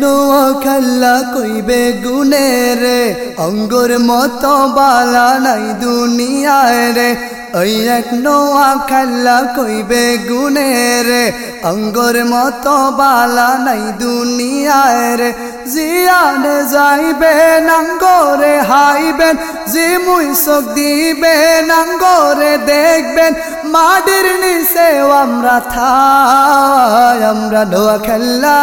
নোয়া খেলা কইবে গুনে রে অঙ্গুর মতো বালা নাই দুনিয়ায় রে। নোয়া খেলা কইবে গুনে রে অঙ্গুর মতো বালা নাই দুনিয়ায় রে। যাইবে নাঙ্গরে হাইবেন জি মুই চোখ দিবে নাঙ্গরে দেখবেন, মাটির নিচে আমরা থাই। আমরা নোয়া খেলা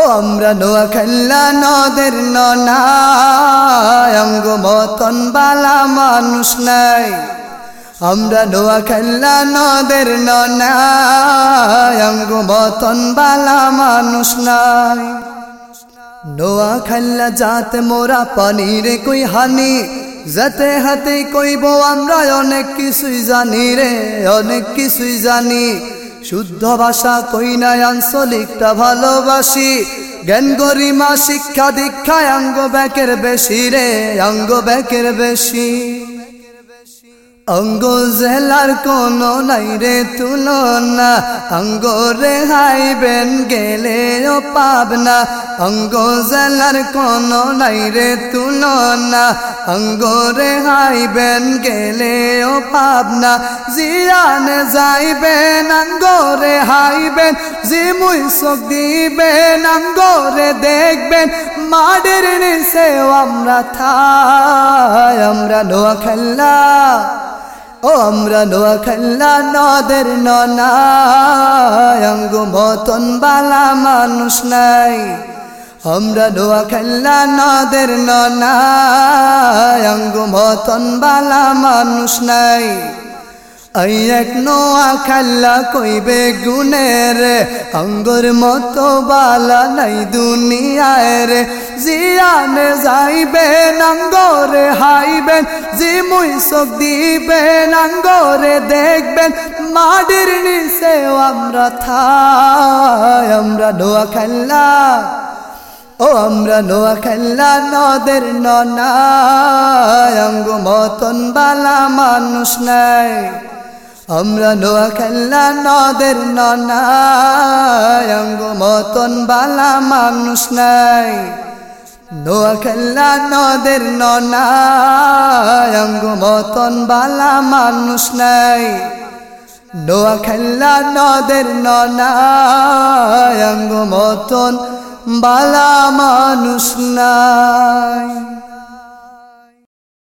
ও, আমরা নোয়া খেলা নদের ননায়ঙ্গ মতন বালা মানুষ নাই। আমরা নোয়া খেলা নদের ননায়ঙ্গ মতন বালা মানুষ নাই। নোয়া খেলা যাতে মোরা পানির কই হানি, যাতে হাতে কইব আমরা অনেক কিছুই জানি রে, অনেক কিছুই জানি। শুদ্ধ ভাষা কই নাই আঞ্চলিকটা ভালোবাসি। জ্ঞান গরিমা শিক্ষা দীক্ষায় অঙ্গ ব্যাকের বেশি রে অঙ্গ ব্যাকের বেশি। অঙ্গ জেলার কোন নাই রে তুলনা অঙ্গ রে হাইবেন গেলে ও পাবনা। অঙ্গ জেলার কোন নাই রে তুলনা অঙ্গ রে হাইবেন গেলে ও পাবনা, জিয়ানে যাইবেন অঙ্গ রে হাইবেন জি মুই চোখ দিবেন অঙ্গ রে দেখবেন মাডের নিচে আমরা থাই, আমরা নোয়া খেলা ও আমরা নোয়া খেলা নদের ননায়ঙ্গ মতন বালা মানুষ নাই। আমরা নোয়া খেলা নদের ননায়ঙ্গ মতন বালা মানুষ নাই। এই এক নোয়া খেলা কইবে গুনের অঙ্গর মতো বালা নাই দুনিয়ায় রে। জিয়ানে যাইবেন অঙ্গরে হাইবেন, জি মুই চোখ দিবেন অঙ্গরে দেখবেন। মাটির নিচে আমরা থাই, আমরা নোয়া খেলা ও আমরা নোয়া খেলা নদের ননায়ঙ্গ মতন বালা মানুষ নাই। আমরা নোয়া খেলা নদের ননায়ঙ্গ মতন বালা মানুষ নাই। নোয়া খেলা নদের ননায়ঙ্গ মতন বালা মানুষ নাই। নোয়া খেলা নদের ননায়ঙ্গ মতন বালা মানুষ নাই।